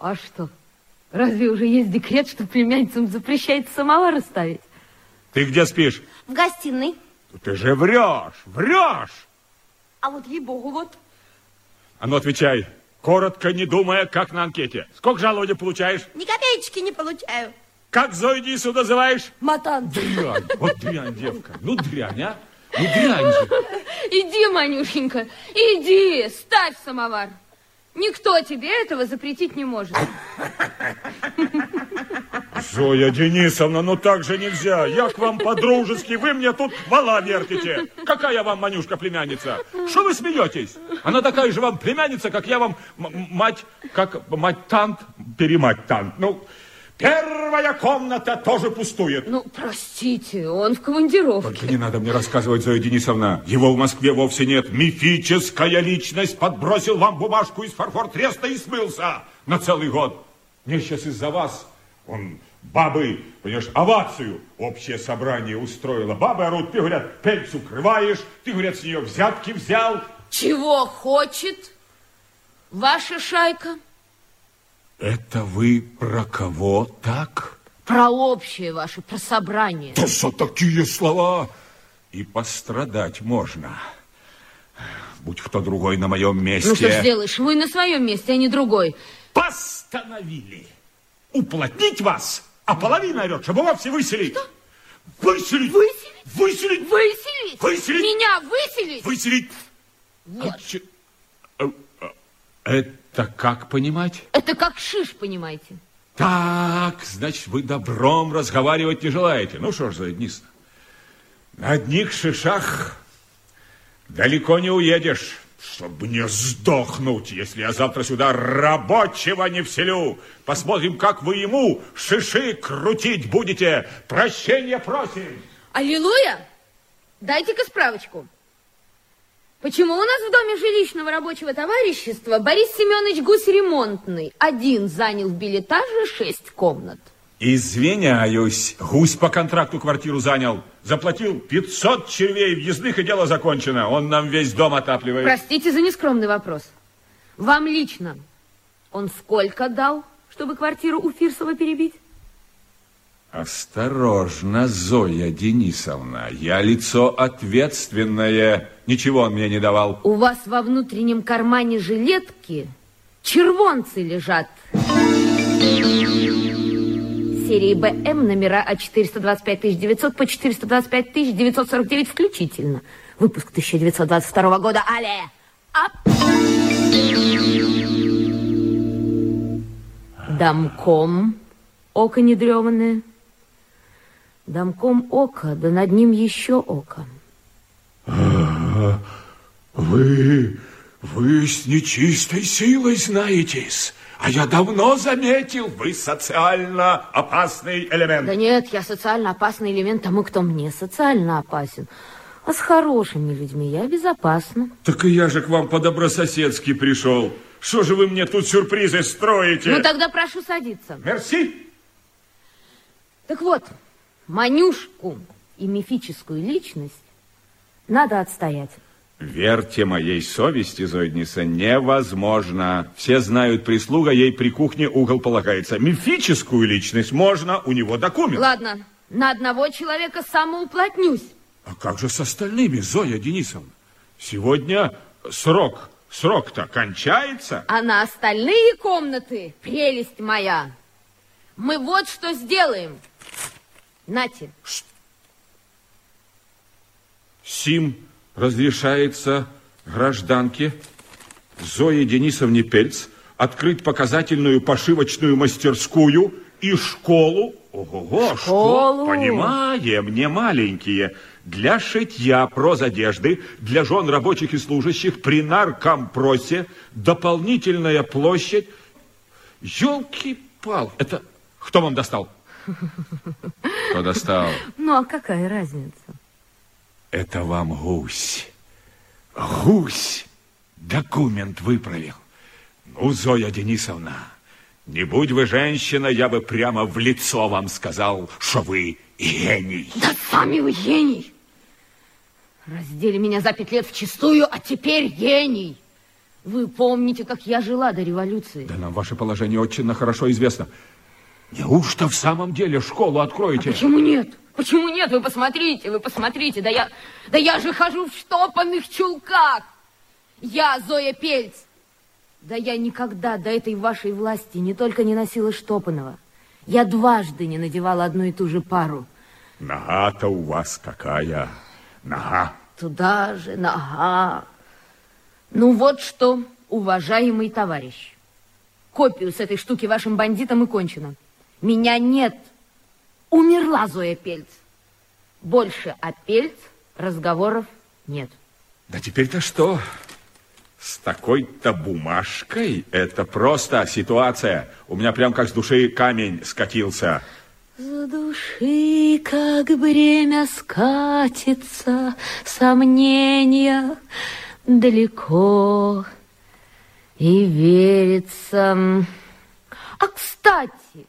А что? Разве уже есть декрет, что племянницам запрещается самовар ставить? Ты где спишь? В гостиной. Ты же врешь, врешь! А вот ей-богу, вот. А ну отвечай, коротко, не думая, как на анкете. Сколько жалования получаешь? Ни копеечки не получаю. Как Зою Дису называешь? Матан. Дрянь, вот дрянь, девка. Ну, дрянь, а? Ну, дрянь же. Иди, Манюшенька, иди, ставь самовар. Никто тебе этого запретить не может. Зоя Денисовна, ну так же нельзя. Я к вам по-дружески, вы мне тут вала вертите. Какая вам, Манюшка, племянница? Что вы смеетесь? Она такая же вам племянница, как я вам мать, как мать-тант, перемать-тант. Ну, Первая комната тоже пустует. Ну, простите, он в командировке. Только не надо мне рассказывать, Зоя Денисовна. Его в Москве вовсе нет. Мифическая личность подбросил вам бумажку из фарфор-треста и смылся на целый год. Мне сейчас из-за вас он бабы, понимаешь, овацию общее собрание устроило. Бабы орут, ты, говорят, пельц укрываешь, ты, говорят, с нее взятки взял. Чего хочет ваша шайка? Это вы про кого так? Про общее ваше, про собрание. Да за такие слова и пострадать можно. Будь кто другой на моем месте. Ну что ж сделаешь, вы на своем месте, а не другой. Постановили уплотнить вас, а половина орет, чтобы вовсе выселить. Что? Выселить. Выселить? Выселить. Выселить? Выселить. Меня выселить? Выселить. Вот. А, а, это это как понимать? Это как шиш, понимаете. Так, значит, вы добром разговаривать не желаете. Ну что ж, Зайднис, на одних шишах далеко не уедешь, чтобы не сдохнуть, если я завтра сюда рабочего не вселю. Посмотрим, как вы ему шиши крутить будете. Прощения просим. Аллилуйя! Дайте-ка справочку. Почему у нас в доме жилищного рабочего товарищества Борис Семенович Гусь ремонтный один занял в билетаже шесть комнат? Извиняюсь, Гусь по контракту квартиру занял. Заплатил 500 червей въездных, и дело закончено. Он нам весь дом отапливает. Простите за нескромный вопрос. Вам лично он сколько дал, чтобы квартиру у Фирсова перебить? Осторожно, Зоя Денисовна. Я лицо ответственное. Ничего он мне не давал. У вас во внутреннем кармане жилетки червонцы лежат. Серии БМ номера от 425 900 по 425 949 включительно. Выпуск 1922 года. Але! Ап! Домком. Око недрёванное. Домком око, да над ним еще око. А, вы, вы с нечистой силой знаетесь. А я давно заметил, вы социально опасный элемент. Да нет, я социально опасный элемент тому, кто мне социально опасен. А с хорошими людьми я безопасна. Так и я же к вам по-добрососедски пришел. Что же вы мне тут сюрпризы строите? Ну тогда прошу садиться. Мерси. Так вот, Манюшку и мифическую личность надо отстоять. Верьте моей совести, Зойдниса, невозможно. Все знают, прислуга ей при кухне угол полагается. Мифическую личность можно, у него документ. Ладно, на одного человека самоуплотнюсь. А как же с остальными, Зоя Денисовна? Сегодня срок, срок-то кончается. А на остальные комнаты, прелесть моя, мы вот что сделаем. Нате. Сим разрешается гражданке Зое Денисовне Пельц открыть показательную пошивочную мастерскую и школу. Ого, школу. Понимаем, не маленькие. Для шитья прозодежды для жен рабочих и служащих при наркомпросе дополнительная площадь. Елки-пал, это кто вам достал? Кто достал? Ну, а какая разница? Это вам гусь. Гусь документ выправил. Ну, Зоя Денисовна, не будь вы женщина, я бы прямо в лицо вам сказал, что вы гений. Да сами вы гений. Раздели меня за пять лет вчистую, а теперь гений. Вы помните, как я жила до революции? Да нам ваше положение очень хорошо известно. Неужто в самом деле школу откроете? А почему нет? Почему нет? Вы посмотрите, вы посмотрите. Да я, да я же хожу в штопанных чулках. Я Зоя Пельц. Да я никогда до этой вашей власти не только не носила штопанного. Я дважды не надевала одну и ту же пару. Нога-то у вас какая? Нога. Туда же нога. Ну вот что, уважаемый товарищ. Копию с этой штуки вашим бандитам и кончено. Меня нет. Умерла Зоя Пельц. Больше о Пельц разговоров нет. Да теперь-то что? С такой-то бумажкой это просто ситуация. У меня прям как с души камень скатился. С души, как бремя скатится, сомнения далеко и верится. А, кстати,